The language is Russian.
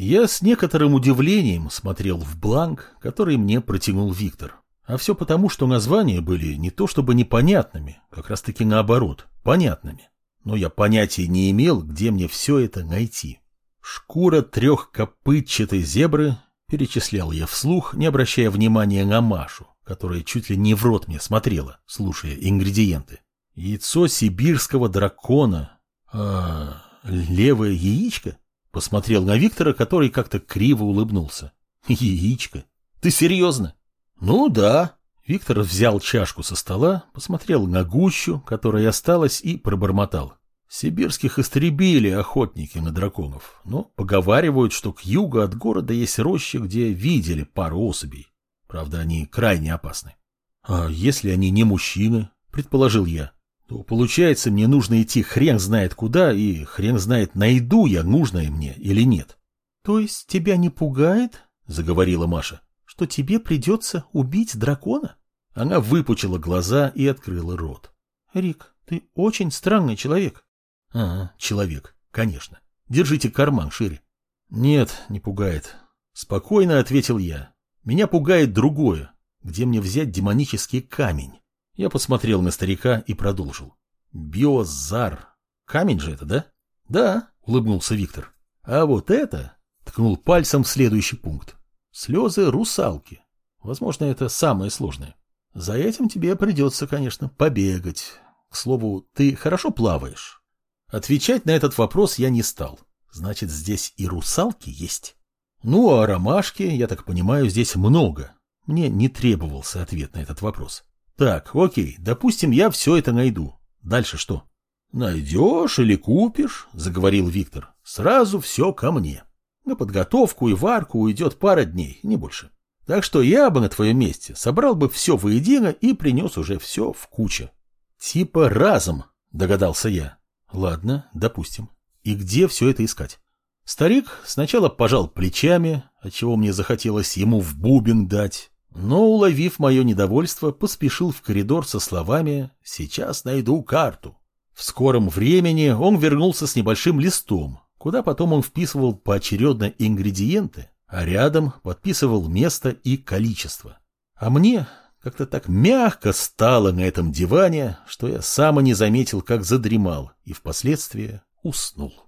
Я с некоторым удивлением смотрел в бланк, который мне протянул Виктор. А все потому, что названия были не то чтобы непонятными, как раз таки наоборот, понятными. Но я понятия не имел, где мне все это найти. Шкура трехкопытчатой зебры, перечислял я вслух, не обращая внимания на Машу, которая чуть ли не в рот мне смотрела, слушая ингредиенты. Яйцо сибирского дракона. А, левое яичко? Посмотрел на Виктора, который как-то криво улыбнулся. Яичко? Ты серьезно? Ну да. Виктор взял чашку со стола, посмотрел на гущу, которая осталась, и пробормотал. Сибирских истребили охотники на драконов, но поговаривают, что к югу от города есть роща, где видели пару особей. Правда, они крайне опасны. А если они не мужчины, предположил я, то получается мне нужно идти хрен знает куда, и хрен знает найду я нужное мне или нет. То есть тебя не пугает, заговорила Маша, что тебе придется убить дракона? Она выпучила глаза и открыла рот. Рик, ты очень странный человек. Ага, человек, конечно. Держите карман шире. Нет, не пугает. Спокойно ответил я. Меня пугает другое. Где мне взять демонический камень? Я посмотрел на старика и продолжил. Биозар. Камень же это, да? Да, улыбнулся Виктор. А вот это... Ткнул пальцем в следующий пункт. Слезы русалки. Возможно, это самое сложное. За этим тебе придется, конечно, побегать. К слову, ты хорошо плаваешь? Отвечать на этот вопрос я не стал. Значит, здесь и русалки есть. Ну, а ромашки, я так понимаю, здесь много. Мне не требовался ответ на этот вопрос. Так, окей, допустим, я все это найду. Дальше что? Найдешь или купишь, заговорил Виктор. Сразу все ко мне. На подготовку и варку уйдет пара дней, не больше. Так что я бы на твоем месте собрал бы все воедино и принес уже все в кучу. Типа разом, догадался я. Ладно, допустим. И где все это искать? Старик сначала пожал плечами, отчего мне захотелось ему в бубен дать, но, уловив мое недовольство, поспешил в коридор со словами «Сейчас найду карту». В скором времени он вернулся с небольшим листом, куда потом он вписывал поочередно ингредиенты, а рядом подписывал место и количество. А мне как-то так мягко стало на этом диване, что я сам и не заметил, как задремал, и впоследствии уснул.